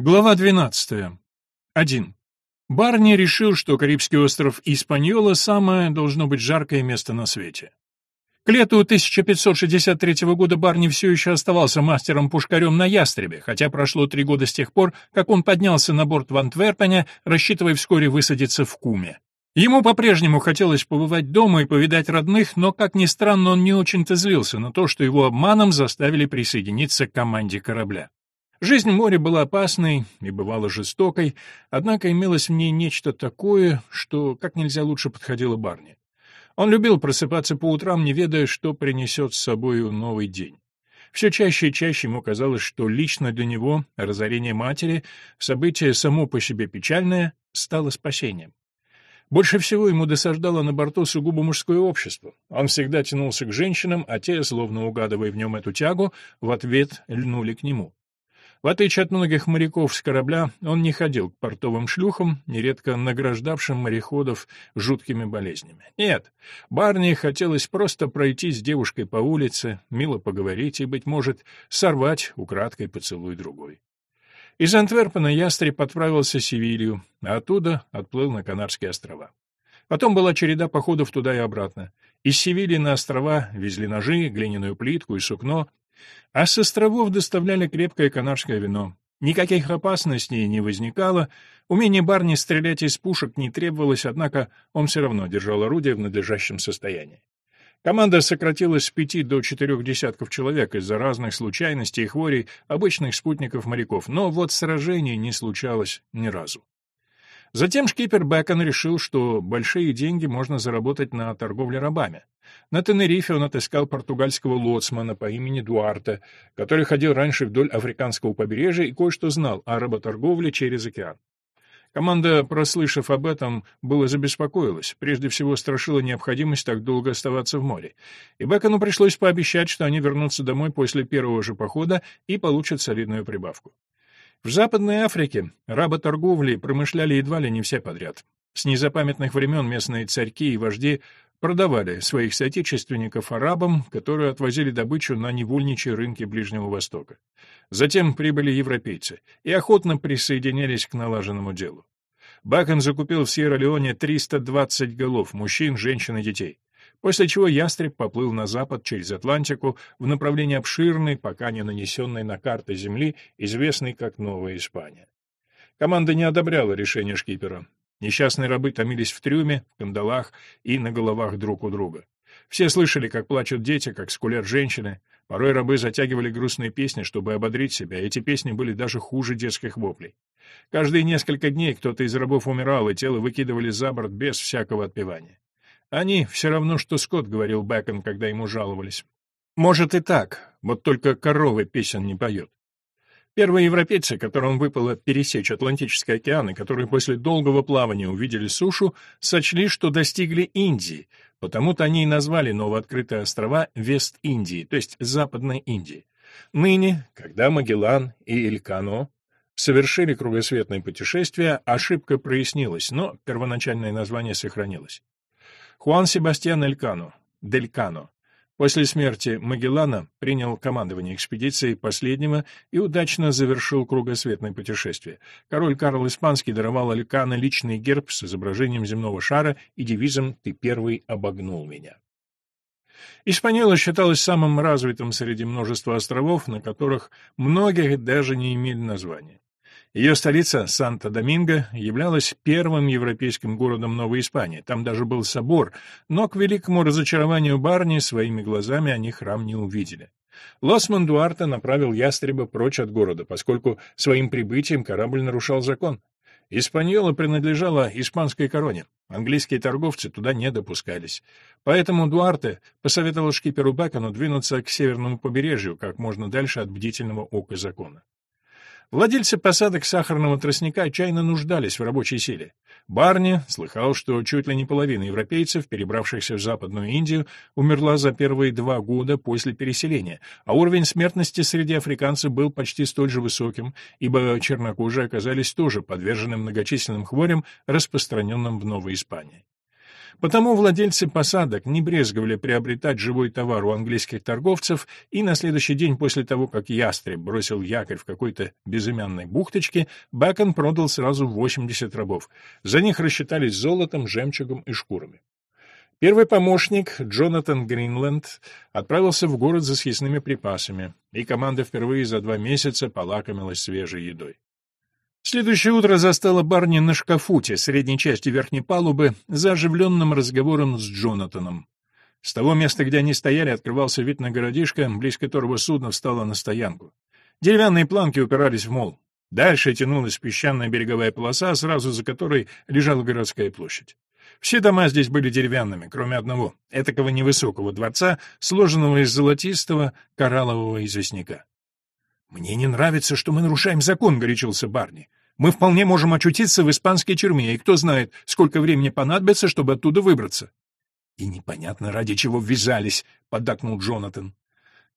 Глава 12. 1. Барни решил, что Карибский остров Испаньола самое, должно быть, жаркое место на свете. К лету 1563 года Барни все еще оставался мастером-пушкарем на Ястребе, хотя прошло три года с тех пор, как он поднялся на борт в Антверпене, рассчитывая вскоре высадиться в Куме. Ему по-прежнему хотелось побывать дома и повидать родных, но, как ни странно, он не очень-то злился на то, что его обманом заставили присоединиться к команде корабля. Жизнь в море была опасной и бывала жестокой, однако имелось в ней нечто такое, что как нельзя лучше подходило Барни. Он любил просыпаться по утрам, не ведая, что принесет с собой новый день. Все чаще и чаще ему казалось, что лично для него разорение матери, событие само по себе печальное, стало спасением. Больше всего ему досаждало на борту сугубо мужское общество. Он всегда тянулся к женщинам, а те, словно угадывая в нем эту тягу, в ответ льнули к нему. В отличие от многих моряков с корабля, он не ходил к портовым шлюхам, нередко награждавшим мореходов жуткими болезнями. Нет, Барни хотелось просто пройти с девушкой по улице, мило поговорить и, быть может, сорвать украдкой поцелуй другой. Из Антверпена ястреб отправился в Севилью, а оттуда отплыл на Канарские острова. Потом была череда походов туда и обратно. Из Севильи на острова везли ножи, глиняную плитку и сукно, а с островов доставляли крепкое канарское вино. Никаких опасностей не возникало, умение Барни стрелять из пушек не требовалось, однако он все равно держал орудие в надлежащем состоянии. Команда сократилась с пяти до четырех десятков человек из-за разных случайностей и хворей обычных спутников моряков, но вот сражений не случалось ни разу. Затем шкипер Бэкон решил, что большие деньги можно заработать на торговле рабами. На Тенерифе он отыскал португальского лоцмана по имени Дуарте, который ходил раньше вдоль африканского побережья и кое-что знал о работорговле через океан. Команда, прослышав об этом, было забеспокоилась. Прежде всего, страшила необходимость так долго оставаться в море. И Бекону пришлось пообещать, что они вернутся домой после первого же похода и получат солидную прибавку. В Западной Африке работорговли промышляли едва ли не все подряд. С незапамятных времен местные царьки и вожди продавали своих соотечественников арабам, которые отвозили добычу на невольничьи рынки Ближнего Востока. Затем прибыли европейцы и охотно присоединялись к налаженному делу. Бакон закупил в Сьерра-Леоне 320 голов мужчин, женщин и детей после чего ястреб поплыл на запад через Атлантику в направлении обширной, пока не нанесенной на карты Земли, известной как Новая Испания. Команда не одобряла решение шкипера. Несчастные рабы томились в трюме, в кандалах и на головах друг у друга. Все слышали, как плачут дети, как скулят женщины. Порой рабы затягивали грустные песни, чтобы ободрить себя. Эти песни были даже хуже детских воплей. Каждые несколько дней кто-то из рабов умирал, и тело выкидывали за борт без всякого отпевания. Они все равно, что Скотт, говорил Бэкон, когда ему жаловались. Может и так, вот только коровы песен не поет. Первые европейцы, которым выпало пересечь Атлантический океан и которые после долгого плавания увидели сушу, сочли, что достигли Индии, потому-то они и назвали новооткрытые острова Вест-Индии, то есть Западной Индии. Ныне, когда Магеллан и Элькано совершили кругосветное путешествие, ошибка прояснилась, но первоначальное название сохранилось. Хуан Себастьян Элькано, Делькано, после смерти Магеллана принял командование экспедицией последнего и удачно завершил кругосветное путешествие. Король Карл Испанский даровал Элькано личный герб с изображением земного шара и девизом «Ты первый обогнул меня». Испаньола считалась самым развитым среди множества островов, на которых многие даже не имели названия. Ее столица, Санто-Доминго, являлась первым европейским городом Новой Испании. Там даже был собор, но, к великому разочарованию Барни, своими глазами они храм не увидели. Лосман Дуарте направил ястреба прочь от города, поскольку своим прибытием корабль нарушал закон. Испаньола принадлежала испанской короне. Английские торговцы туда не допускались. Поэтому Дуарте посоветовал шкиперу Бекону двинуться к северному побережью, как можно дальше от бдительного ока закона. Владельцы посадок сахарного тростника отчаянно нуждались в рабочей силе. Барни слыхал, что чуть ли не половина европейцев, перебравшихся в Западную Индию, умерла за первые два года после переселения, а уровень смертности среди африканцев был почти столь же высоким, ибо чернокожие оказались тоже подвержены многочисленным хворям, распространенным в Новой Испании. Потому владельцы посадок не брезговали приобретать живой товар у английских торговцев, и на следующий день после того, как ястреб бросил якорь в какой-то безымянной бухточке, Бэкон продал сразу 80 рабов. За них рассчитались золотом, жемчугом и шкурами. Первый помощник, Джонатан Гринленд, отправился в город за съестными припасами, и команда впервые за два месяца полакомилась свежей едой. Следующее утро застало Барни на шкафуте средней части верхней палубы за оживленным разговором с Джонатаном. С того места, где они стояли, открывался вид на городишко, близ которого судно встало на стоянку. Деревянные планки упирались в мол. Дальше тянулась песчаная береговая полоса, сразу за которой лежала городская площадь. Все дома здесь были деревянными, кроме одного, этакого невысокого дворца, сложенного из золотистого кораллового известняка. «Мне не нравится, что мы нарушаем закон», — горячился Барни. «Мы вполне можем очутиться в испанской тюрьме, и кто знает, сколько времени понадобится, чтобы оттуда выбраться». «И непонятно, ради чего ввязались», — поддакнул Джонатан.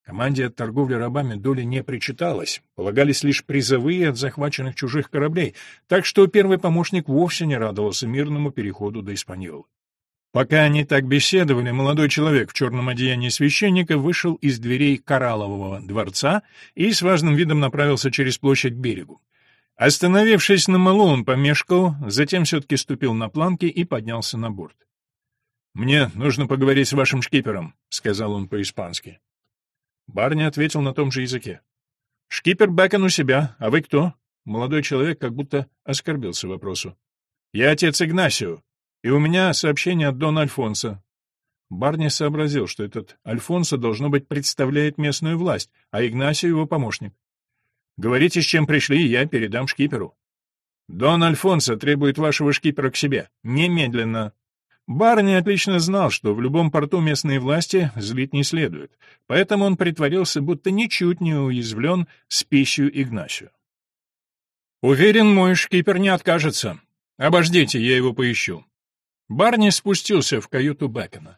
Команде от торговли рабами доли не причиталось, полагались лишь призовые от захваченных чужих кораблей, так что первый помощник вовсе не радовался мирному переходу до Испаньолы. Пока они так беседовали, молодой человек в черном одеянии священника вышел из дверей Кораллового дворца и с важным видом направился через площадь к берегу. Остановившись на малу, он помешкал, затем все-таки ступил на планки и поднялся на борт. «Мне нужно поговорить с вашим шкипером», — сказал он по-испански. Барни ответил на том же языке. «Шкипер Бэкон у себя, а вы кто?» Молодой человек как будто оскорбился вопросу. «Я отец Игнасио, и у меня сообщение от Дона Альфонса». Барни сообразил, что этот Альфонсо, должно быть, представляет местную власть, а Игнасио его помощник. «Говорите, с чем пришли, я передам шкиперу». «Дон Альфонсо требует вашего шкипера к себе. Немедленно!» Барни отлично знал, что в любом порту местные власти злить не следует, поэтому он притворился, будто ничуть не уязвлен с пищей Игнасию. «Уверен, мой шкипер не откажется. Обождите, я его поищу». Барни спустился в каюту Бекона.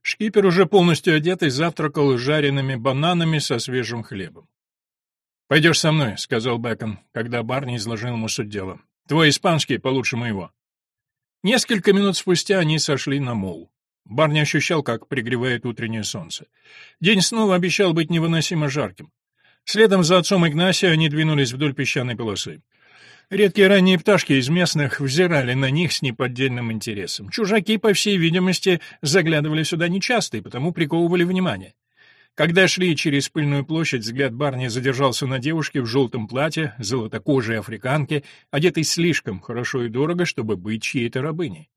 Шкипер, уже полностью одетый, завтракал жареными бананами со свежим хлебом. «Пойдешь со мной», — сказал Бекон, когда Барни изложил ему суть дела. «Твой испанский получше моего». Несколько минут спустя они сошли на мол. Барни ощущал, как пригревает утреннее солнце. День снова обещал быть невыносимо жарким. Следом за отцом Игнасия они двинулись вдоль песчаной полосы. Редкие ранние пташки из местных взирали на них с неподдельным интересом. Чужаки, по всей видимости, заглядывали сюда нечасто и потому приковывали внимание. Когда шли через пыльную площадь, взгляд Барни задержался на девушке в желтом платье, золотокожей африканке, одетой слишком хорошо и дорого, чтобы быть чьей-то рабыней.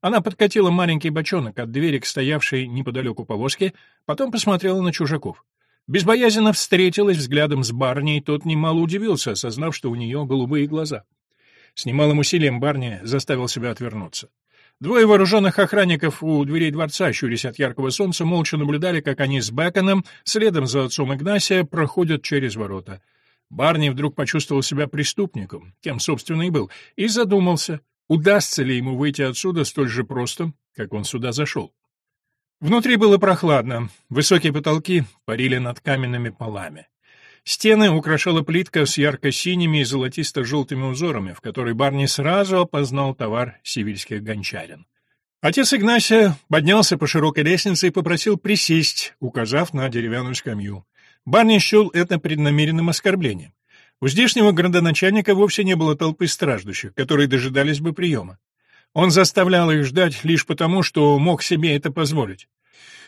Она подкатила маленький бочонок от двери к стоявшей неподалеку повозке, потом посмотрела на чужаков. Безбоязненно встретилась взглядом с Барни, и тот немало удивился, осознав, что у нее голубые глаза. С немалым усилием Барни заставил себя отвернуться. Двое вооруженных охранников у дверей дворца, щурясь от яркого солнца, молча наблюдали, как они с Беконом, следом за отцом Игнасия, проходят через ворота. Барни вдруг почувствовал себя преступником, кем, собственно, и был, и задумался, удастся ли ему выйти отсюда столь же просто, как он сюда зашел. Внутри было прохладно, высокие потолки парили над каменными полами. Стены украшала плитка с ярко-синими и золотисто-желтыми узорами, в которой Барни сразу опознал товар сивильских гончарин. Отец Игнасия поднялся по широкой лестнице и попросил присесть, указав на деревянную скамью. Барни счел это преднамеренным оскорблением. У здешнего градоначальника вовсе не было толпы страждущих, которые дожидались бы приема. Он заставлял их ждать лишь потому, что мог себе это позволить.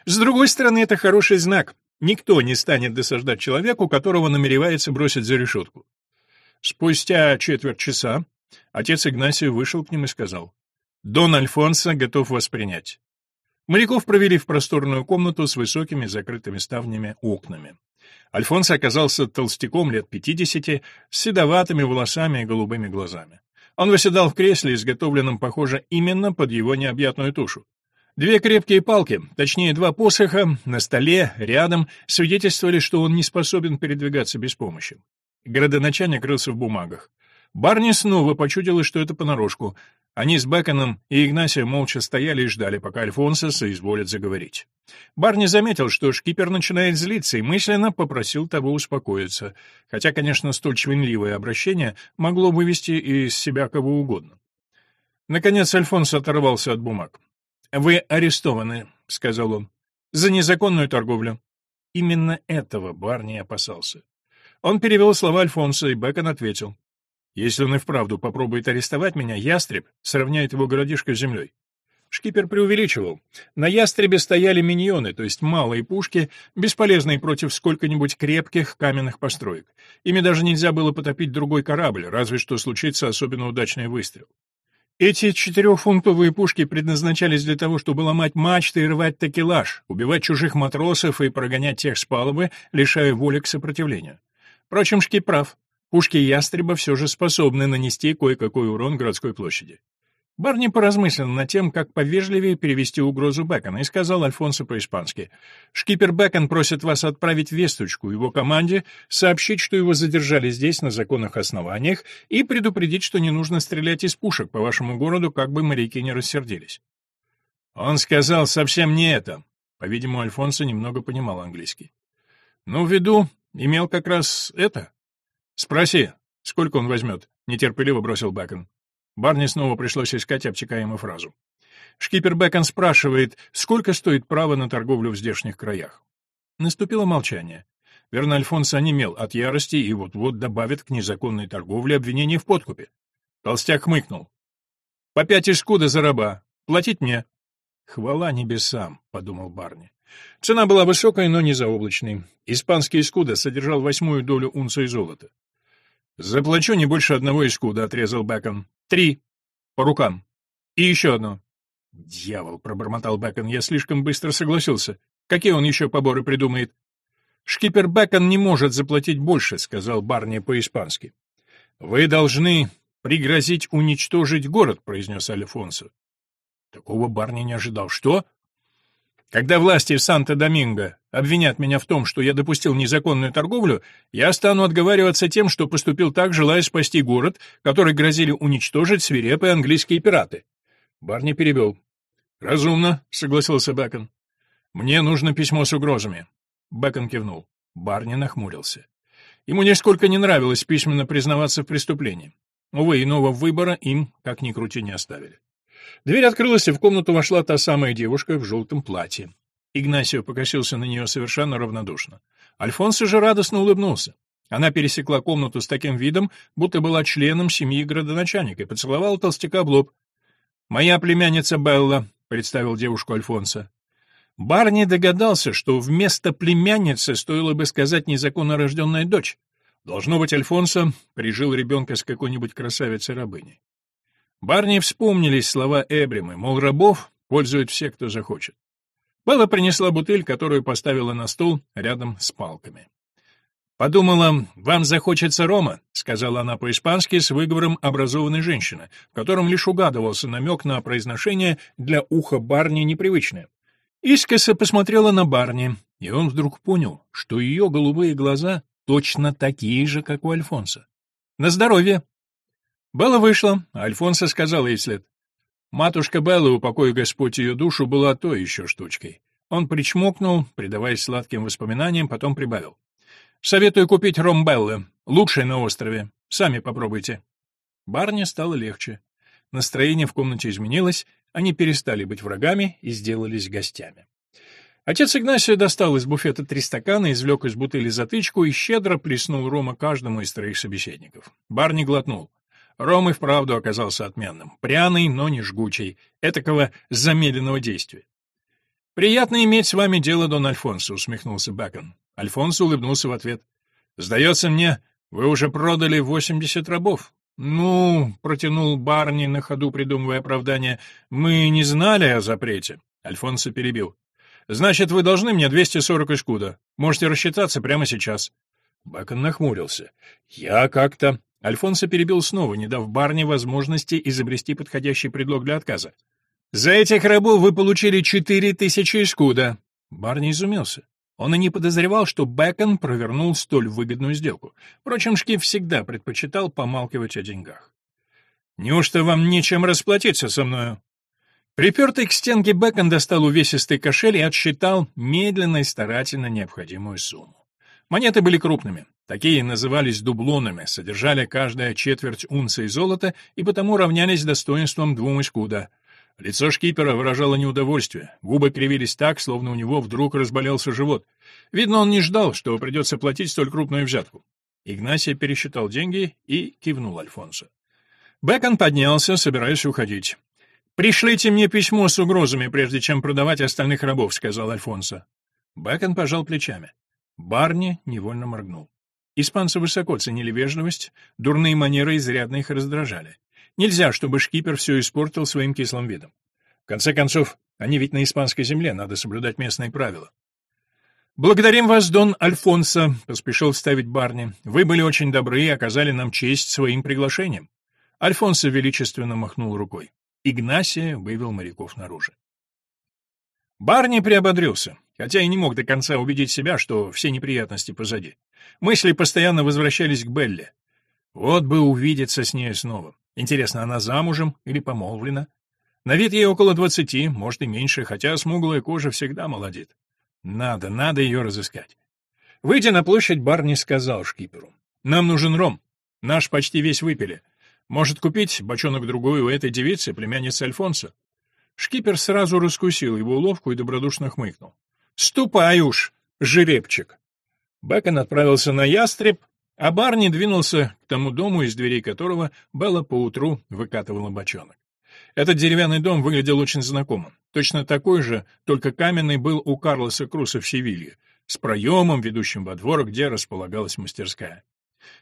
С другой стороны, это хороший знак. Никто не станет досаждать человеку, которого намеревается бросить за решетку. Спустя четверть часа отец Игнасий вышел к ним и сказал, «Дон Альфонсо готов вас принять». Моряков провели в просторную комнату с высокими закрытыми ставнями окнами. Альфонсо оказался толстяком лет пятидесяти, с седоватыми волосами и голубыми глазами. Он восседал в кресле, изготовленном, похоже, именно под его необъятную тушу. Две крепкие палки, точнее два посоха, на столе, рядом, свидетельствовали, что он не способен передвигаться без помощи. Городоначальник рылся в бумагах. Барни снова почудилось, что это понарошку. Они с Беконом и Игнасием молча стояли и ждали, пока Альфонсо соизволит заговорить. Барни заметил, что шкипер начинает злиться, и мысленно попросил того успокоиться, хотя, конечно, столь чвенливое обращение могло вывести из себя кого угодно. Наконец Альфонсо оторвался от бумаг. «Вы арестованы», — сказал он, — «за незаконную торговлю». Именно этого Барни опасался. Он перевел слова Альфонса, и Бекон ответил. «Если он и вправду попробует арестовать меня, ястреб сравняет его городишко с землей». Шкипер преувеличивал. На ястребе стояли миньоны, то есть малые пушки, бесполезные против сколько-нибудь крепких каменных построек. Ими даже нельзя было потопить другой корабль, разве что случится особенно удачный выстрел. Эти четырехфунтовые пушки предназначались для того, чтобы ломать мачты и рвать такелаж, убивать чужих матросов и прогонять тех с палубы, лишая воли к сопротивлению. Впрочем, Шки прав. Пушки ястреба все же способны нанести кое-какой урон городской площади. Барни поразмыслил над тем, как повежливее перевести угрозу Бекона, и сказал Альфонсо по-испански. «Шкипер Бекон просит вас отправить весточку его команде, сообщить, что его задержали здесь на законных основаниях, и предупредить, что не нужно стрелять из пушек по вашему городу, как бы моряки не рассердились». Он сказал совсем не это. По-видимому, Альфонсо немного понимал английский. «Ну, в виду, имел как раз это?» «Спроси, сколько он возьмет?» — нетерпеливо бросил Бекон. Барни снова пришлось искать обтекаемую фразу. Шкипер Бекон спрашивает, сколько стоит право на торговлю в здешних краях. Наступило молчание. Верно, Альфонсо онемел от ярости и вот-вот добавит к незаконной торговле обвинение в подкупе. Толстяк хмыкнул. «По пять искуда за раба. Платить мне». «Хвала небесам», — подумал Барни. Цена была высокой, но не заоблачной. Испанский искуда содержал восьмую долю унции золота. «Заплачу не больше одного искуда», — отрезал Бекон. «Три. По рукам. И еще одно». «Дьявол», — пробормотал Бекон, — «я слишком быстро согласился. Какие он еще поборы придумает?» «Шкипер Бекон не может заплатить больше», — сказал Барни по-испански. «Вы должны пригрозить уничтожить город», — произнес Альфонсо. Такого Барни не ожидал. «Что?» Когда власти в Санто-Доминго обвинят меня в том, что я допустил незаконную торговлю, я стану отговариваться тем, что поступил так, желая спасти город, который грозили уничтожить свирепые английские пираты. Барни перебил. «Разумно», — согласился Бэкон. «Мне нужно письмо с угрозами». Бэкон кивнул. Барни нахмурился. Ему нисколько не нравилось письменно признаваться в преступлении. Увы, иного выбора им, как ни крути, не оставили. Дверь открылась, и в комнату вошла та самая девушка в желтом платье. Игнасио покосился на нее совершенно равнодушно. Альфонсо же радостно улыбнулся. Она пересекла комнату с таким видом, будто была членом семьи градоначальника, и поцеловала толстяка в лоб. «Моя племянница Белла», — представил девушку Альфонсо. Барни догадался, что вместо племянницы стоило бы сказать незаконно рожденная дочь. Должно быть, Альфонсо прижил ребенка с какой-нибудь красавицей-рабыней. Барни вспомнились слова Эбримы, мол, рабов пользуют все, кто захочет. Белла принесла бутыль, которую поставила на стол рядом с палками. «Подумала, вам захочется рома», — сказала она по-испански с выговором образованной женщины, в котором лишь угадывался намек на произношение для уха Барни непривычное. Искоса посмотрела на Барни, и он вдруг понял, что ее голубые глаза точно такие же, как у Альфонса. «На здоровье», Белла вышла, а Альфонсо сказал ей вслед. Матушка Белла, упокой Господь ее душу, была то еще штучкой. Он причмокнул, предаваясь сладким воспоминаниям, потом прибавил. «Советую купить ром Беллы, лучший на острове. Сами попробуйте». Барне стало легче. Настроение в комнате изменилось, они перестали быть врагами и сделались гостями. Отец Игнасия достал из буфета три стакана, извлек из бутыли затычку и щедро плеснул рома каждому из троих собеседников. Барни глотнул. Ром и вправду оказался отменным. Пряный, но не жгучий. Этакого замедленного действия. «Приятно иметь с вами дело, Дон Альфонсо», — усмехнулся Бакон. Альфонсо улыбнулся в ответ. «Сдается мне, вы уже продали восемьдесят рабов». «Ну», — протянул Барни на ходу, придумывая оправдание, — «мы не знали о запрете». Альфонсо перебил. «Значит, вы должны мне двести сорок эшкуда. Можете рассчитаться прямо сейчас». Бакон нахмурился. «Я как-то...» Альфонсо перебил снова, не дав Барни возможности изобрести подходящий предлог для отказа. «За этих рабов вы получили четыре тысячи искуда!» Барни изумился. Он и не подозревал, что Бэкон провернул столь выгодную сделку. Впрочем, Шкиф всегда предпочитал помалкивать о деньгах. «Неужто вам нечем расплатиться со мною?» Припертый к стенке Бэкон достал увесистый кошель и отсчитал медленно и старательно необходимую сумму. Монеты были крупными. Такие назывались дублонами, содержали каждая четверть унции золота и потому равнялись достоинством двум искуда. Лицо шкипера выражало неудовольствие, губы кривились так, словно у него вдруг разболелся живот. Видно, он не ждал, что придется платить столь крупную взятку. Игнасий пересчитал деньги и кивнул Альфонсо. Бекон поднялся, собираясь уходить. «Пришлите мне письмо с угрозами, прежде чем продавать остальных рабов», — сказал Альфонсо. Бекон пожал плечами. Барни невольно моргнул. Испанцы высоко ценили вежливость, дурные манеры изрядно их раздражали. Нельзя, чтобы шкипер все испортил своим кислым видом. В конце концов, они ведь на испанской земле, надо соблюдать местные правила. «Благодарим вас, Дон Альфонсо», — поспешил вставить Барни. «Вы были очень добры и оказали нам честь своим приглашением». Альфонсо величественно махнул рукой. Игнасия вывел моряков наружу. Барни приободрился, хотя и не мог до конца убедить себя, что все неприятности позади. Мысли постоянно возвращались к Белле. Вот бы увидеться с ней снова. Интересно, она замужем или помолвлена? На вид ей около двадцати, может и меньше, хотя смуглая кожа всегда молодит. Надо, надо ее разыскать. Выйдя на площадь, Барни сказал шкиперу. «Нам нужен ром. Наш почти весь выпили. Может, купить бочонок другой у этой девицы, племянницы Альфонса?» Шкипер сразу раскусил его уловку и добродушно хмыкнул. «Ступай уж, жеребчик!» Бэкон отправился на ястреб, а Барни двинулся к тому дому, из дверей которого Белла поутру выкатывала бочонок. Этот деревянный дом выглядел очень знакомым. Точно такой же, только каменный был у Карлоса Круса в Севилье, с проемом, ведущим во двор, где располагалась мастерская.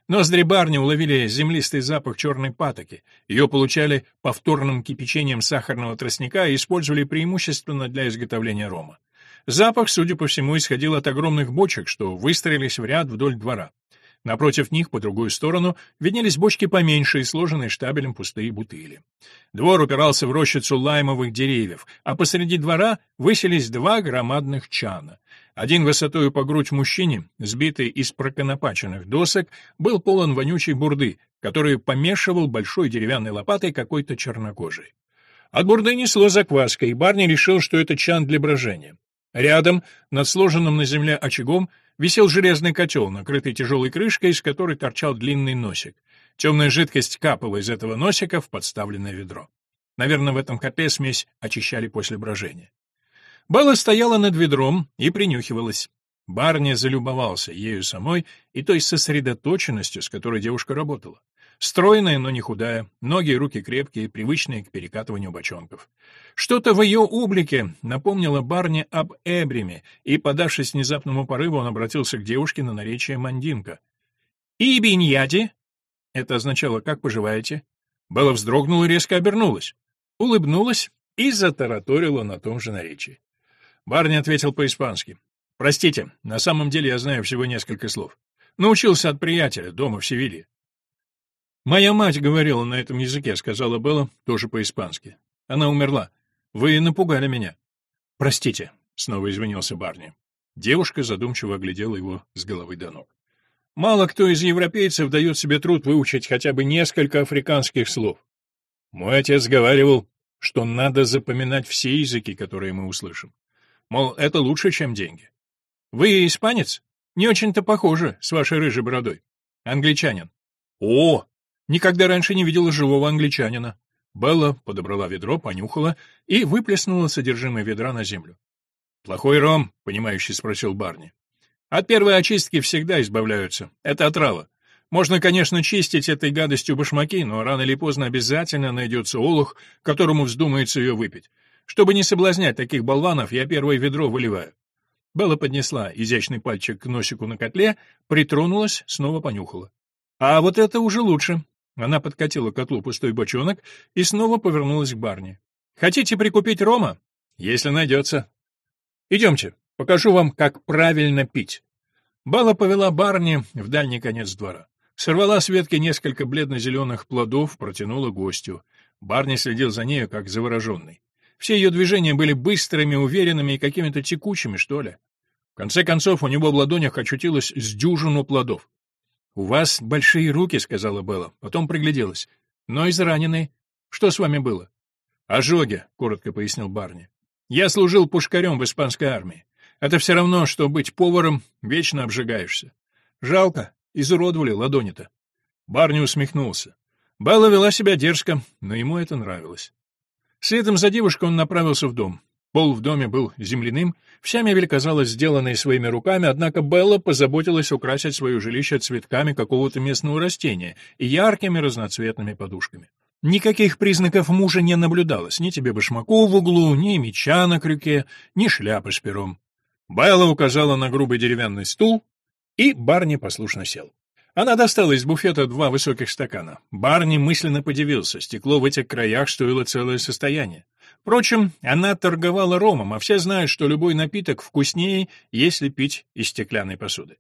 Ноздри барни уловили землистый запах черной патоки. Ее получали повторным кипячением сахарного тростника и использовали преимущественно для изготовления рома. Запах, судя по всему, исходил от огромных бочек, что выстроились в ряд вдоль двора. Напротив них, по другую сторону, виднелись бочки поменьше и сложенные штабелем пустые бутыли. Двор упирался в рощицу лаймовых деревьев, а посреди двора высились два громадных чана. Один высотою по грудь мужчине, сбитый из проконопаченных досок, был полон вонючей бурды, которую помешивал большой деревянной лопатой какой-то чернокожий. От бурды несло закваской, и Барни решил, что это чан для брожения. Рядом, над сложенным на земле очагом, висел железный котел, накрытый тяжелой крышкой, из которой торчал длинный носик. Темная жидкость капала из этого носика в подставленное ведро. Наверное, в этом котле смесь очищали после брожения. Белла стояла над ведром и принюхивалась. Барни залюбовался ею самой и той сосредоточенностью, с которой девушка работала. Стройная, но не худая, ноги и руки крепкие, привычные к перекатыванию бочонков. Что-то в ее облике напомнило Барни об Эбриме, и, подавшись внезапному порыву, он обратился к девушке на наречие мандинка. «Ибиньяди?» Это означало «как поживаете?» Белла вздрогнула и резко обернулась. Улыбнулась и затараторила на том же наречии. Барни ответил по-испански. «Простите, на самом деле я знаю всего несколько слов. Научился от приятеля дома в Севилье. «Моя мать говорила на этом языке», — сказала Белла, тоже по-испански. «Она умерла. Вы напугали меня». «Простите», — снова извинился Барни. Девушка задумчиво оглядела его с головы до ног. «Мало кто из европейцев дает себе труд выучить хотя бы несколько африканских слов. Мой отец говорил, что надо запоминать все языки, которые мы услышим. Мол, это лучше, чем деньги. Вы испанец? Не очень-то похоже, с вашей рыжей бородой. Англичанин. О, Никогда раньше не видела живого англичанина. Белла подобрала ведро, понюхала и выплеснула содержимое ведра на землю. «Плохой ром?» — понимающий спросил Барни. «От первой очистки всегда избавляются. Это отрава. Можно, конечно, чистить этой гадостью башмаки, но рано или поздно обязательно найдется олух, которому вздумается ее выпить. Чтобы не соблазнять таких болванов, я первое ведро выливаю». Белла поднесла изящный пальчик к носику на котле, притронулась, снова понюхала. «А вот это уже лучше. Она подкатила к котлу пустой бочонок и снова повернулась к барне. «Хотите прикупить рома? Если найдется. Идемте, покажу вам, как правильно пить». Бала повела барни в дальний конец двора. Сорвала с ветки несколько бледно-зеленых плодов, протянула гостю. Барни следил за нею, как завороженный. Все ее движения были быстрыми, уверенными и какими-то текучими, что ли. В конце концов, у него в ладонях очутилось с дюжину плодов. «У вас большие руки», — сказала Белла, потом пригляделась. «Но израненные. Что с вами было?» «Ожоги», — коротко пояснил Барни. «Я служил пушкарем в испанской армии. Это все равно, что быть поваром, вечно обжигаешься. Жалко, изуродовали ладони-то». Барни усмехнулся. Белла вела себя дерзко, но ему это нравилось. Следом за девушкой он направился в дом. Пол в доме был земляным, вся мебель казалась сделанной своими руками, однако Белла позаботилась украсить свое жилище цветками какого-то местного растения и яркими разноцветными подушками. Никаких признаков мужа не наблюдалось, ни тебе башмаков в углу, ни меча на крюке, ни шляпы с пером. Белла указала на грубый деревянный стул, и Барни послушно сел. Она достала из буфета два высоких стакана. Барни мысленно подивился, стекло в этих краях стоило целое состояние. Впрочем, она торговала ромом, а все знают, что любой напиток вкуснее, если пить из стеклянной посуды.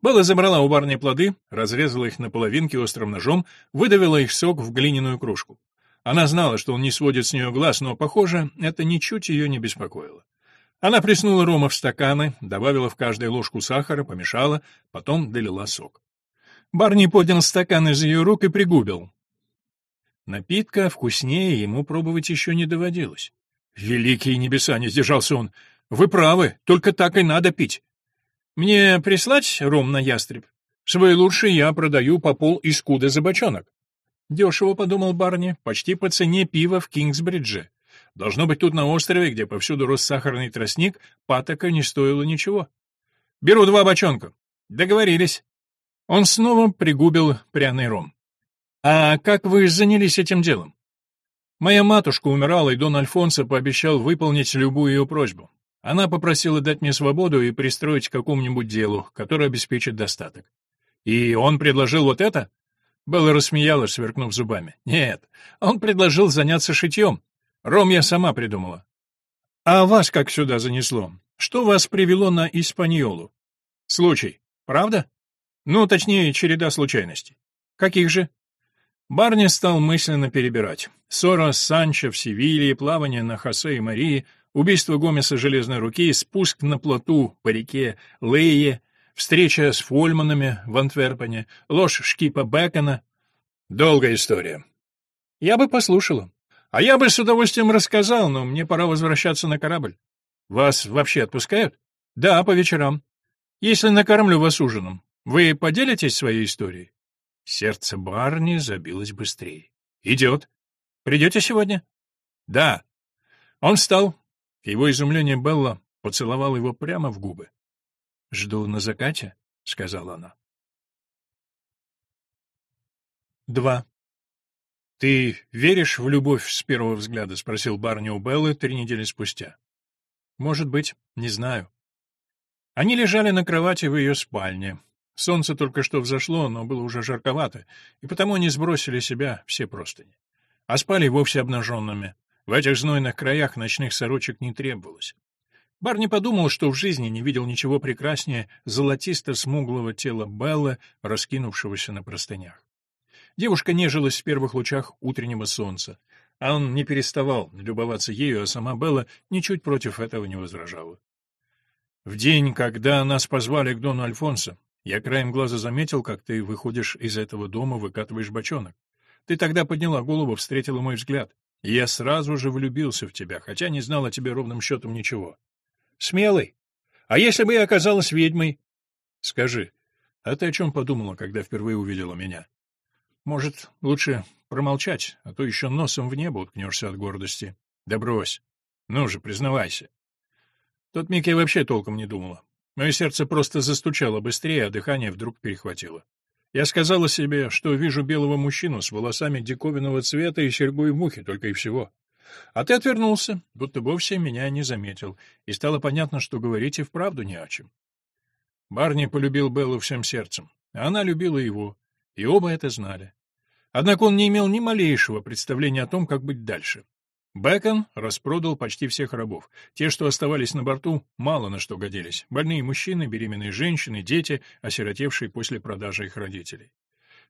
Белла забрала у барни плоды, разрезала их на половинки острым ножом, выдавила их сок в глиняную кружку. Она знала, что он не сводит с нее глаз, но, похоже, это ничуть ее не беспокоило. Она плеснула рома в стаканы, добавила в каждую ложку сахара, помешала, потом долила сок. Барни поднял стакан из ее рук и пригубил. Напитка вкуснее ему пробовать еще не доводилось. «Великие небеса!» — не сдержался он. «Вы правы, только так и надо пить. Мне прислать ром на ястреб? Свои лучшие я продаю по пол из куда за бочонок». «Дешево», — подумал Барни, — «почти по цене пива в Кингсбридже. Должно быть, тут на острове, где повсюду рос сахарный тростник, патока не стоило ничего. Беру два бочонка. Договорились». Он снова пригубил пряный ром. «А как вы занялись этим делом?» «Моя матушка умирала, и Дон Альфонсо пообещал выполнить любую ее просьбу. Она попросила дать мне свободу и пристроить к какому-нибудь делу, которое обеспечит достаток. И он предложил вот это?» Белла рассмеялась, сверкнув зубами. «Нет, он предложил заняться шитьем. Ром я сама придумала». «А вас как сюда занесло? Что вас привело на Испаньолу?» «Случай. Правда?» «Ну, точнее, череда случайностей». «Каких же?» Барни стал мысленно перебирать. Ссора с Санчо в Севилье, плавание на Хосе и Марии, убийство Гомеса Железной Руки, спуск на плоту по реке Лее, встреча с Фольманами в Антверпене, ложь Шкипа Бекона. Долгая история. Я бы послушала. А я бы с удовольствием рассказал, но мне пора возвращаться на корабль. Вас вообще отпускают? Да, по вечерам. Если накормлю вас ужином, вы поделитесь своей историей? Сердце Барни забилось быстрее. «Идет. Придете сегодня?» «Да». Он встал. К его изумлению Белла поцеловал его прямо в губы. «Жду на закате», — сказала она. Два. «Ты веришь в любовь с первого взгляда?» — спросил Барни у Беллы три недели спустя. «Может быть, не знаю». Они лежали на кровати в ее спальне. Солнце только что взошло, но было уже жарковато, и потому они сбросили себя все простыни. А спали вовсе обнаженными. В этих знойных краях ночных сорочек не требовалось. Барни подумал, что в жизни не видел ничего прекраснее золотисто-смуглого тела Беллы, раскинувшегося на простынях. Девушка нежилась в первых лучах утреннего солнца, а он не переставал любоваться ею, а сама Белла ничуть против этого не возражала. В день, когда нас позвали к Дону Альфонсо, я краем глаза заметил, как ты выходишь из этого дома, выкатываешь бочонок. Ты тогда подняла голову, встретила мой взгляд. И я сразу же влюбился в тебя, хотя не знал о тебе ровным счетом ничего. Смелый. А если бы я оказалась ведьмой? Скажи, а ты о чем подумала, когда впервые увидела меня? Может, лучше промолчать, а то еще носом в небо уткнешься от гордости. Да брось. Ну же, признавайся. Тот миг я вообще толком не думала. Мое сердце просто застучало быстрее, а дыхание вдруг перехватило. Я сказала себе, что вижу белого мужчину с волосами диковинного цвета и серьгой мухи, только и всего. А ты отвернулся, будто вовсе меня не заметил, и стало понятно, что говорить и вправду не о чем. Барни полюбил Беллу всем сердцем, а она любила его, и оба это знали. Однако он не имел ни малейшего представления о том, как быть дальше. Бэкон распродал почти всех рабов. Те, что оставались на борту, мало на что годились. Больные мужчины, беременные женщины, дети, осиротевшие после продажи их родителей.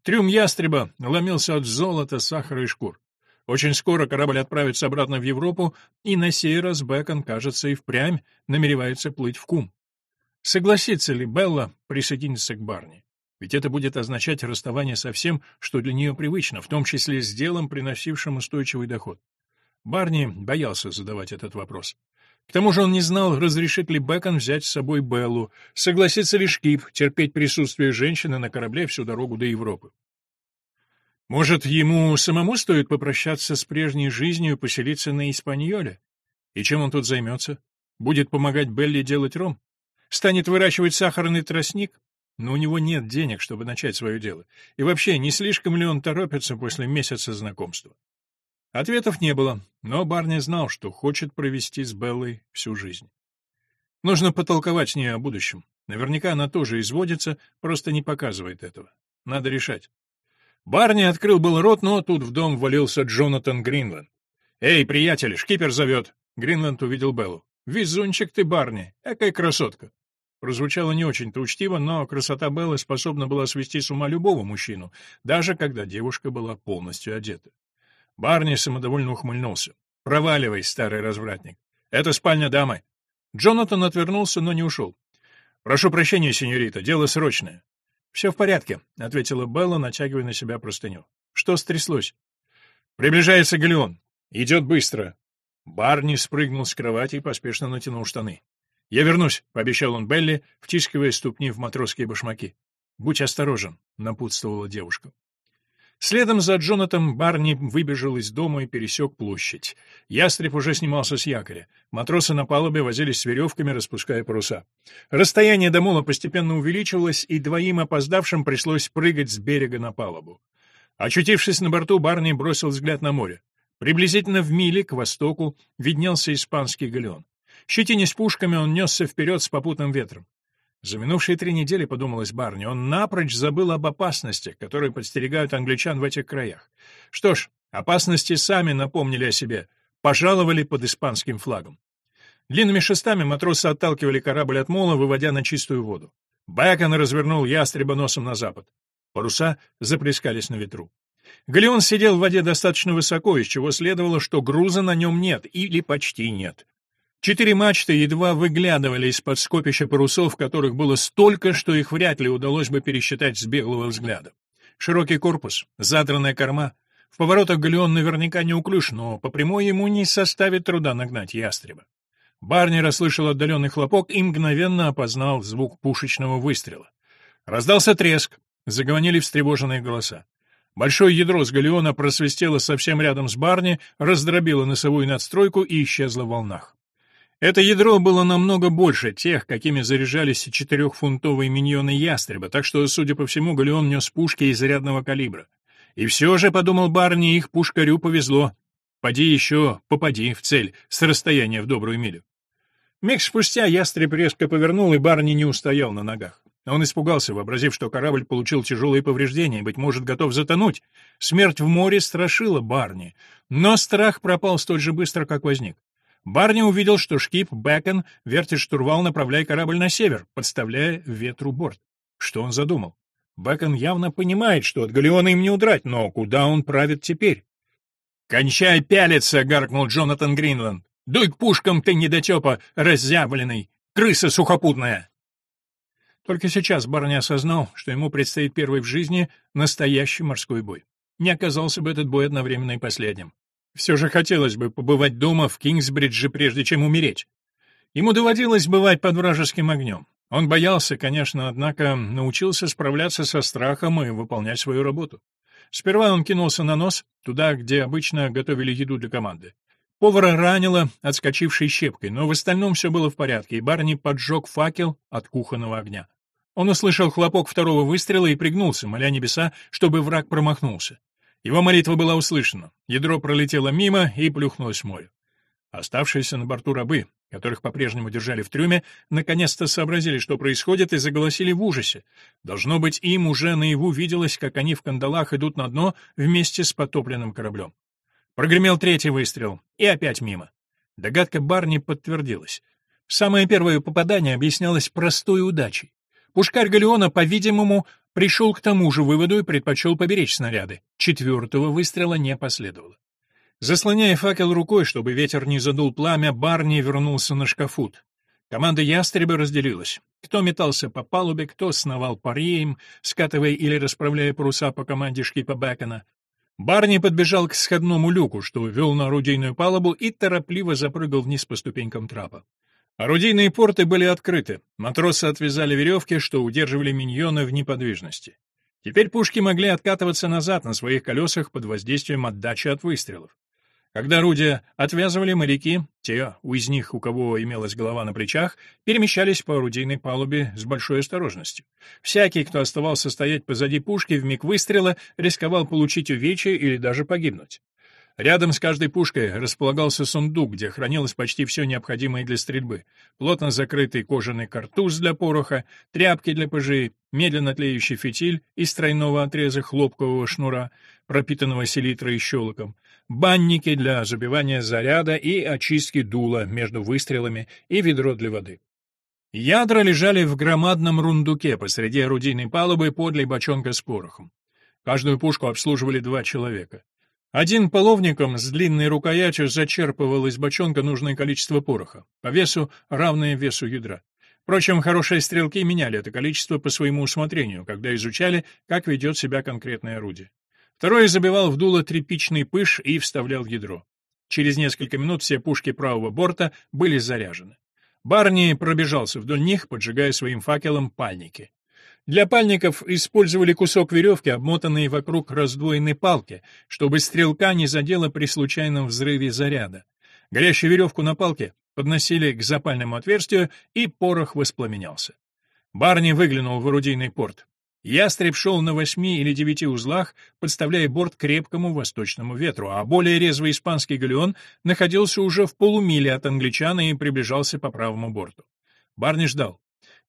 Трюм ястреба ломился от золота, сахара и шкур. Очень скоро корабль отправится обратно в Европу, и на сей раз Бэкон, кажется, и впрямь намеревается плыть в кум. Согласится ли Белла присоединиться к Барни? Ведь это будет означать расставание со всем, что для нее привычно, в том числе с делом, приносившим устойчивый доход. Барни боялся задавать этот вопрос. К тому же он не знал, разрешит ли Бэкон взять с собой Беллу, согласится ли Шкип терпеть присутствие женщины на корабле всю дорогу до Европы. Может, ему самому стоит попрощаться с прежней жизнью и поселиться на Испаньоле? И чем он тут займется? Будет помогать Белли делать ром? Станет выращивать сахарный тростник? Но у него нет денег, чтобы начать свое дело. И вообще, не слишком ли он торопится после месяца знакомства? Ответов не было, но Барни знал, что хочет провести с Беллой всю жизнь. Нужно потолковать с ней о будущем. Наверняка она тоже изводится, просто не показывает этого. Надо решать. Барни открыл был рот, но тут в дом ввалился Джонатан Гринленд. «Эй, приятель, шкипер зовет!» Гринленд увидел Беллу. «Везунчик ты, Барни! Какая красотка!» Прозвучало не очень-то учтиво, но красота Беллы способна была свести с ума любого мужчину, даже когда девушка была полностью одета. Барни самодовольно ухмыльнулся. «Проваливай, старый развратник. Это спальня дамы». Джонатан отвернулся, но не ушел. «Прошу прощения, сеньорита, дело срочное». «Все в порядке», — ответила Белла, натягивая на себя простыню. «Что стряслось?» «Приближается Галеон. Идет быстро». Барни спрыгнул с кровати и поспешно натянул штаны. «Я вернусь», — пообещал он Белли, втискивая ступни в матросские башмаки. «Будь осторожен», — напутствовала девушка. Следом за Джонатом Барни выбежал из дома и пересек площадь. Ястреб уже снимался с якоря. Матросы на палубе возились с веревками, распуская паруса. Расстояние до мола постепенно увеличивалось, и двоим опоздавшим пришлось прыгать с берега на палубу. Очутившись на борту, Барни бросил взгляд на море. Приблизительно в миле к востоку виднелся испанский галеон. Щетинясь пушками, он несся вперед с попутным ветром. За минувшие три недели, подумалось Барни, он напрочь забыл об опасностях, которые подстерегают англичан в этих краях. Что ж, опасности сами напомнили о себе, пожаловали под испанским флагом. Длинными шестами матросы отталкивали корабль от мола, выводя на чистую воду. Бэкон развернул ястреба носом на запад. Паруса заплескались на ветру. Галеон сидел в воде достаточно высоко, из чего следовало, что груза на нем нет или почти нет. Четыре мачты едва выглядывали из-под скопища парусов, которых было столько, что их вряд ли удалось бы пересчитать с беглого взгляда. Широкий корпус, задранная корма. В поворотах галеон наверняка не уклюж, но по прямой ему не составит труда нагнать ястреба. Барни расслышал отдаленный хлопок и мгновенно опознал звук пушечного выстрела. Раздался треск, загомонили встревоженные голоса. Большое ядро с галеона просвистело совсем рядом с Барни, раздробило носовую надстройку и исчезло в волнах. Это ядро было намного больше тех, какими заряжались четырехфунтовые миньоны ястреба, так что, судя по всему, Галеон нес пушки изрядного калибра. И все же, — подумал Барни, — их пушкарю повезло. Поди еще, попади в цель, с расстояния в добрую милю. Миг спустя ястреб резко повернул, и Барни не устоял на ногах. Он испугался, вообразив, что корабль получил тяжелые повреждения, быть может, готов затонуть. Смерть в море страшила Барни, но страх пропал столь же быстро, как возник. Барни увидел, что шкип Бэкон вертит штурвал, направляя корабль на север, подставляя ветру борт. Что он задумал? Бэкон явно понимает, что от галеона им не удрать, но куда он правит теперь? «Кончай пялиться!» — гаркнул Джонатан Гринланд. «Дуй к пушкам, ты недотепа, разъявленный! Крыса сухопутная!» Только сейчас Барни осознал, что ему предстоит первый в жизни настоящий морской бой. Не оказался бы этот бой одновременно и последним. Все же хотелось бы побывать дома в Кингсбридже, прежде чем умереть. Ему доводилось бывать под вражеским огнем. Он боялся, конечно, однако научился справляться со страхом и выполнять свою работу. Сперва он кинулся на нос, туда, где обычно готовили еду для команды. Повара ранило отскочившей щепкой, но в остальном все было в порядке, и Барни поджег факел от кухонного огня. Он услышал хлопок второго выстрела и пригнулся, моля небеса, чтобы враг промахнулся. Его молитва была услышана. Ядро пролетело мимо и плюхнулось в море. Оставшиеся на борту рабы, которых по-прежнему держали в трюме, наконец-то сообразили, что происходит, и заголосили в ужасе. Должно быть, им уже наяву виделось, как они в кандалах идут на дно вместе с потопленным кораблем. Прогремел третий выстрел, и опять мимо. Догадка Барни подтвердилась. Самое первое попадание объяснялось простой удачей. Пушкарь Галеона, по-видимому, пришел к тому же выводу и предпочел поберечь снаряды. Четвертого выстрела не последовало. Заслоняя факел рукой, чтобы ветер не задул пламя, Барни вернулся на шкафут. Команда ястреба разделилась. Кто метался по палубе, кто сновал по скатывая или расправляя паруса по команде шкипа Бэкона. Барни подбежал к сходному люку, что вел на орудийную палубу, и торопливо запрыгал вниз по ступенькам трапа. Орудийные порты были открыты. Матросы отвязали веревки, что удерживали миньоны в неподвижности. Теперь пушки могли откатываться назад на своих колесах под воздействием отдачи от выстрелов. Когда орудия отвязывали, моряки, те из них, у кого имелась голова на плечах, перемещались по орудийной палубе с большой осторожностью. Всякий, кто оставался стоять позади пушки в миг выстрела, рисковал получить увечья или даже погибнуть. Рядом с каждой пушкой располагался сундук, где хранилось почти все необходимое для стрельбы. Плотно закрытый кожаный картуз для пороха, тряпки для пыжей, медленно тлеющий фитиль из тройного отреза хлопкового шнура, пропитанного селитрой и щелоком, банники для забивания заряда и очистки дула между выстрелами и ведро для воды. Ядра лежали в громадном рундуке посреди орудийной палубы подле бочонка с порохом. Каждую пушку обслуживали два человека. Один половником с длинной рукоятью зачерпывал из бочонка нужное количество пороха, по весу равное весу ядра. Впрочем, хорошие стрелки меняли это количество по своему усмотрению, когда изучали, как ведет себя конкретное орудие. Второй забивал в дуло тряпичный пыш и вставлял ядро. Через несколько минут все пушки правого борта были заряжены. Барни пробежался вдоль них, поджигая своим факелом пальники. Для пальников использовали кусок веревки, обмотанный вокруг раздвоенной палки, чтобы стрелка не задела при случайном взрыве заряда. Горящую веревку на палке подносили к запальному отверстию, и порох воспламенялся. Барни выглянул в орудийный порт. Ястреб шел на восьми или девяти узлах, подставляя борт крепкому восточному ветру, а более резвый испанский галеон находился уже в полумиле от англичана и приближался по правому борту. Барни ждал.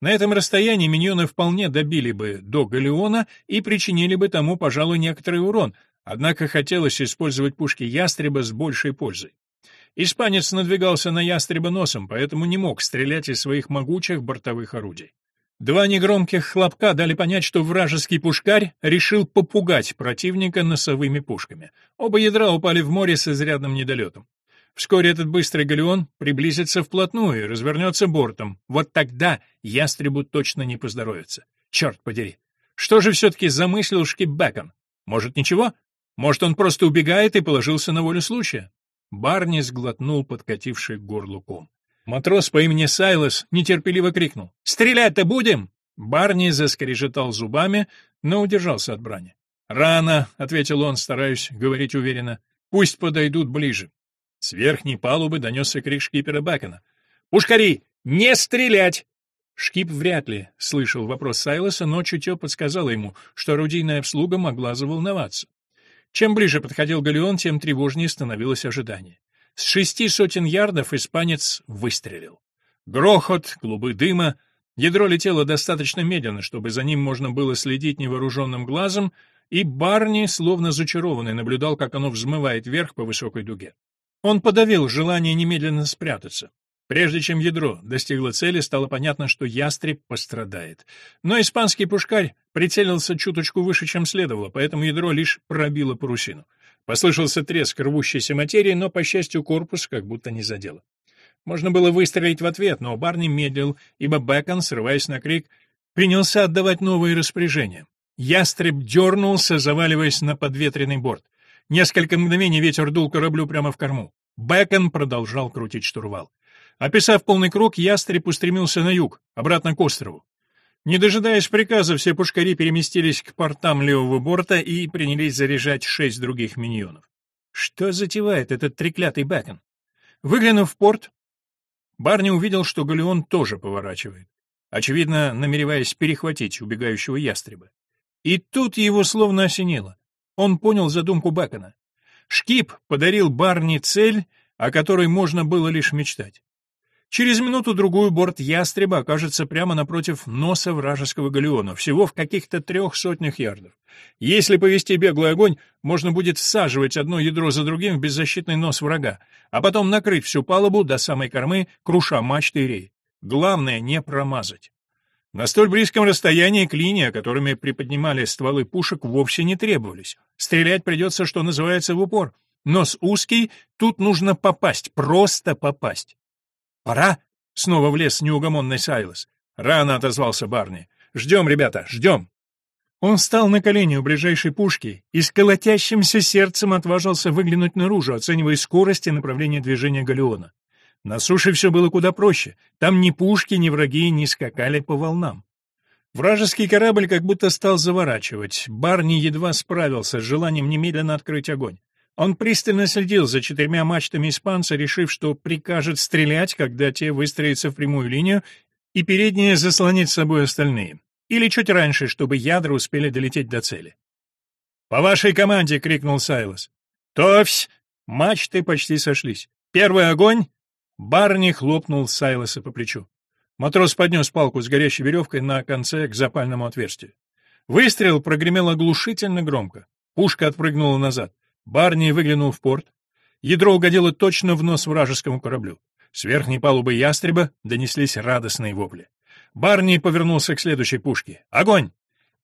На этом расстоянии миньоны вполне добили бы до галеона и причинили бы тому, пожалуй, некоторый урон, однако хотелось использовать пушки ястреба с большей пользой. Испанец надвигался на ястреба носом, поэтому не мог стрелять из своих могучих бортовых орудий. Два негромких хлопка дали понять, что вражеский пушкарь решил попугать противника носовыми пушками. Оба ядра упали в море с изрядным недолетом. Вскоре этот быстрый галеон приблизится вплотную и развернется бортом. Вот тогда ястребу точно не поздоровится. Черт подери. Что же все-таки замыслил Шкип Бекон? Может, ничего? Может, он просто убегает и положился на волю случая? Барни сглотнул подкативший к горлу ком. Матрос по имени Сайлос нетерпеливо крикнул. «Стрелять-то будем!» Барни заскрежетал зубами, но удержался от брани. «Рано», — ответил он, стараясь говорить уверенно. «Пусть подойдут ближе». С верхней палубы донесся крик шкипера Бакена. «Пушкари! Не стрелять!» Шкип вряд ли слышал вопрос Сайлоса, но чутье подсказало ему, что орудийная обслуга могла заволноваться. Чем ближе подходил галеон, тем тревожнее становилось ожидание. С шести сотен ярдов испанец выстрелил. Грохот, клубы дыма. Ядро летело достаточно медленно, чтобы за ним можно было следить невооруженным глазом, и Барни, словно зачарованный, наблюдал, как оно взмывает вверх по высокой дуге. Он подавил желание немедленно спрятаться. Прежде чем ядро достигло цели, стало понятно, что ястреб пострадает. Но испанский пушкарь прицелился чуточку выше, чем следовало, поэтому ядро лишь пробило парусину. Послышался треск рвущейся материи, но, по счастью, корпус как будто не задело. Можно было выстрелить в ответ, но Барни медлил, ибо Бэкон, срываясь на крик, принялся отдавать новые распоряжения. Ястреб дернулся, заваливаясь на подветренный борт. Несколько мгновений ветер дул кораблю прямо в корму. Бэкон продолжал крутить штурвал. Описав полный круг, ястреб устремился на юг, обратно к острову. Не дожидаясь приказа, все пушкари переместились к портам левого борта и принялись заряжать шесть других миньонов. Что затевает этот треклятый Бэкон? Выглянув в порт, Барни увидел, что Галеон тоже поворачивает, очевидно, намереваясь перехватить убегающего ястреба. И тут его словно осенило. Он понял задумку Бакона. Шкип подарил Барни цель, о которой можно было лишь мечтать. Через минуту-другую борт ястреба окажется прямо напротив носа вражеского галеона, всего в каких-то трех сотнях ярдов. Если повести беглый огонь, можно будет всаживать одно ядро за другим в беззащитный нос врага, а потом накрыть всю палубу до самой кормы, круша мачты и рей. Главное — не промазать. На столь близком расстоянии клинья, которыми приподнимали стволы пушек, вовсе не требовались. Стрелять придется, что называется, в упор. Нос узкий, тут нужно попасть, просто попасть. «Пора?» — снова влез неугомонный Сайлос. «Рано», — отозвался Барни. «Ждем, ребята, ждем». Он встал на колени у ближайшей пушки и с колотящимся сердцем отважился выглянуть наружу, оценивая скорость и направление движения галеона. На суше все было куда проще. Там ни пушки, ни враги не скакали по волнам. Вражеский корабль как будто стал заворачивать. Барни едва справился с желанием немедленно открыть огонь. Он пристально следил за четырьмя мачтами испанца, решив, что прикажет стрелять, когда те выстроятся в прямую линию, и передние заслонить с собой остальные. Или чуть раньше, чтобы ядра успели долететь до цели. «По вашей команде!» — крикнул Сайлос. «Товсь!» Мачты почти сошлись. «Первый огонь!» Барни хлопнул Сайлоса по плечу. Матрос поднес палку с горящей веревкой на конце к запальному отверстию. Выстрел прогремел оглушительно громко. Пушка отпрыгнула назад. Барни выглянул в порт. Ядро угодило точно в нос вражескому кораблю. С верхней палубы ястреба донеслись радостные вопли. Барни повернулся к следующей пушке. «Огонь!»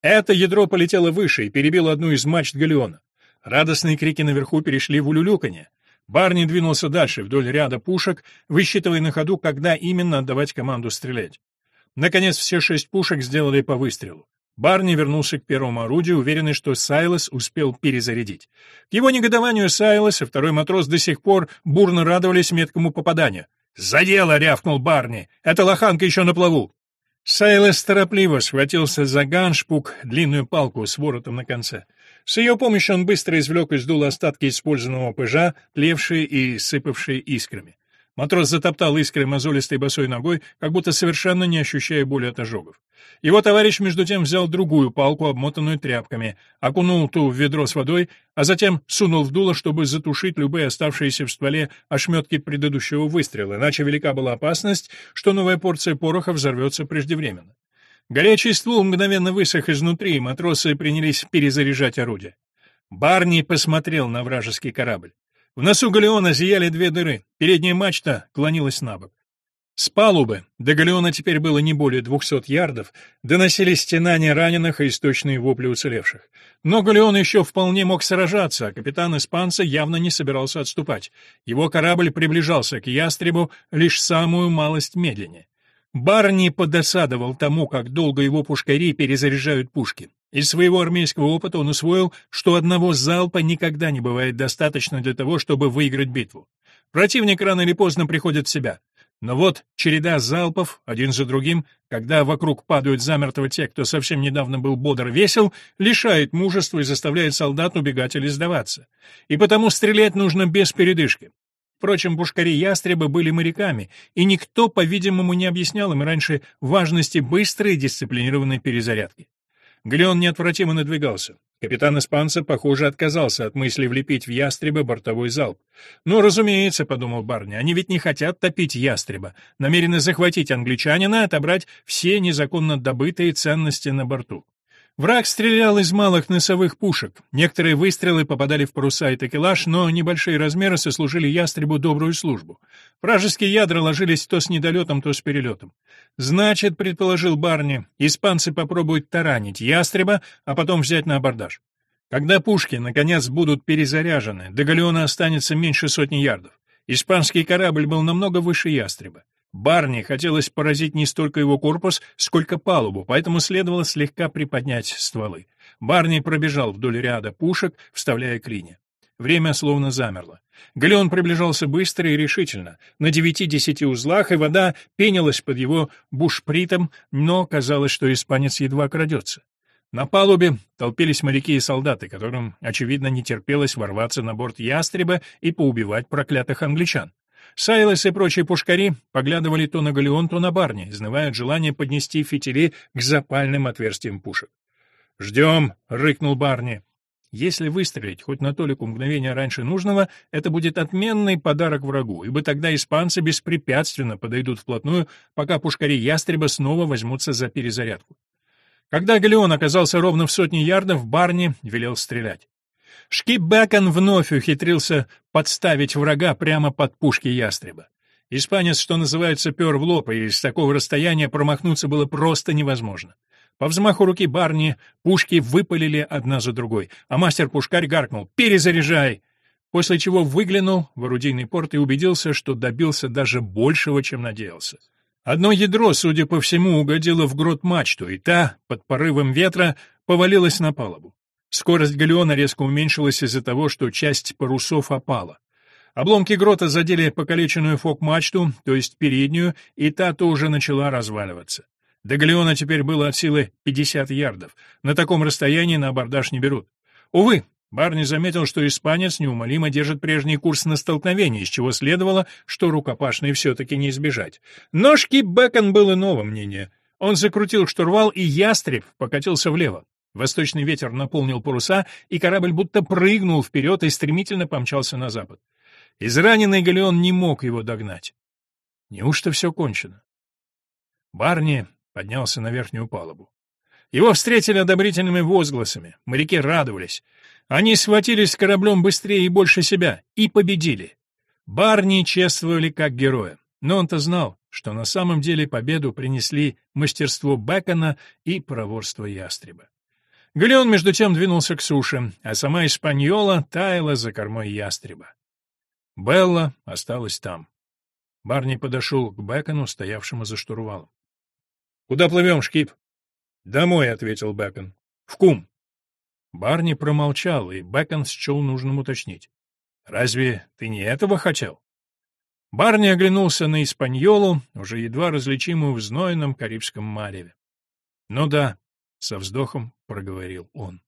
Это ядро полетело выше и перебило одну из мачт галеона. Радостные крики наверху перешли в улюлюканье. Барни двинулся дальше, вдоль ряда пушек, высчитывая на ходу, когда именно отдавать команду стрелять. Наконец, все шесть пушек сделали по выстрелу. Барни вернулся к первому орудию, уверенный, что Сайлос успел перезарядить. К его негодованию Сайлос и второй матрос до сих пор бурно радовались меткому попаданию. «За дело!» — рявкнул Барни. «Эта лоханка еще на плаву!» Сайлос торопливо схватился за ганшпук, длинную палку с воротом на конце. С ее помощью он быстро извлек из дула остатки использованного пыжа, тлевшие и сыпавшие искрами. Матрос затоптал искры мозолистой босой ногой, как будто совершенно не ощущая боли от ожогов. Его товарищ, между тем, взял другую палку, обмотанную тряпками, окунул ту в ведро с водой, а затем сунул в дуло, чтобы затушить любые оставшиеся в стволе ошметки предыдущего выстрела, иначе велика была опасность, что новая порция пороха взорвется преждевременно. Горячий ствол мгновенно высох изнутри, и матросы принялись перезаряжать орудие. Барни посмотрел на вражеский корабль. В носу галеона зияли две дыры, передняя мачта клонилась на бок. С палубы, до галеона теперь было не более двухсот ярдов, доносились стенания раненых и источные вопли уцелевших. Но галеон еще вполне мог сражаться, а капитан испанца явно не собирался отступать. Его корабль приближался к ястребу лишь самую малость медленнее. Барни подосадовал тому, как долго его пушкари перезаряжают пушки. Из своего армейского опыта он усвоил, что одного залпа никогда не бывает достаточно для того, чтобы выиграть битву. Противник рано или поздно приходит в себя. Но вот череда залпов, один за другим, когда вокруг падают замертво те, кто совсем недавно был бодр весел, лишает мужества и заставляет солдат убегать или сдаваться. И потому стрелять нужно без передышки. Впрочем, пушкари-ястребы были моряками, и никто, по-видимому, не объяснял им раньше важности быстрой дисциплинированной перезарядки. Галеон неотвратимо надвигался. Капитан испанца, похоже, отказался от мысли влепить в ястреба бортовой залп. «Ну, разумеется», — подумал Барни, — «они ведь не хотят топить ястреба, намерены захватить англичанина и отобрать все незаконно добытые ценности на борту». Враг стрелял из малых носовых пушек. Некоторые выстрелы попадали в паруса и такелаж, но небольшие размеры сослужили ястребу добрую службу. Вражеские ядра ложились то с недолетом, то с перелетом. Значит, предположил Барни, испанцы попробуют таранить ястреба, а потом взять на абордаж. Когда пушки, наконец, будут перезаряжены, до галеона останется меньше сотни ярдов. Испанский корабль был намного выше ястреба. Барни хотелось поразить не столько его корпус, сколько палубу, поэтому следовало слегка приподнять стволы. Барни пробежал вдоль ряда пушек, вставляя клини. Время словно замерло. Галеон приближался быстро и решительно, на девяти-десяти узлах, и вода пенилась под его бушпритом, но казалось, что испанец едва крадется. На палубе толпились моряки и солдаты, которым, очевидно, не терпелось ворваться на борт ястреба и поубивать проклятых англичан. Сайлос и прочие пушкари поглядывали то на галеон, то на барни, изнывая от желания поднести фитили к запальным отверстиям пушек. «Ждем!» — рыкнул Барни. Если выстрелить хоть на толику мгновения раньше нужного, это будет отменный подарок врагу, ибо тогда испанцы беспрепятственно подойдут вплотную, пока пушкари ястреба снова возьмутся за перезарядку. Когда галеон оказался ровно в сотне ярдов, Барни велел стрелять. Шкип Бекон вновь ухитрился подставить врага прямо под пушки ястреба. Испанец, что называется, пер в лоб, и с такого расстояния промахнуться было просто невозможно. По взмаху руки Барни пушки выпалили одна за другой, а мастер-пушкарь гаркнул «Перезаряжай!», после чего выглянул в орудийный порт и убедился, что добился даже большего, чем надеялся. Одно ядро, судя по всему, угодило в грот мачту, и та, под порывом ветра, повалилась на палубу. Скорость галеона резко уменьшилась из-за того, что часть парусов опала. Обломки грота задели покалеченную фок-мачту, то есть переднюю, и та тоже начала разваливаться. До галеона теперь было от силы 50 ярдов. На таком расстоянии на абордаж не берут. Увы, Барни заметил, что испанец неумолимо держит прежний курс на столкновение, из чего следовало, что рукопашной все-таки не избежать. Но Шкип Бэкон был иного мнения. Он закрутил штурвал, и ястреб покатился влево. Восточный ветер наполнил паруса, и корабль будто прыгнул вперед и стремительно помчался на запад. Израненный галеон не мог его догнать. Неужто все кончено? Барни поднялся на верхнюю палубу. Его встретили одобрительными возгласами, моряки радовались. Они схватились с кораблем быстрее и больше себя и победили. Барни чествовали как героя, но он-то знал, что на самом деле победу принесли мастерство Бекона и проворство ястреба. Галеон, между тем, двинулся к суше, а сама Испаньола таяла за кормой ястреба. Белла осталась там. Барни подошел к Бекону, стоявшему за штурвалом. — Куда плывем, Шкип? — Домой, — ответил Бекон. — В кум. Барни промолчал, и Бекон счел нужным уточнить. — Разве ты не этого хотел? Барни оглянулся на Испаньолу, уже едва различимую в знойном Карибском мареве. — Ну да, — со вздохом проговорил он.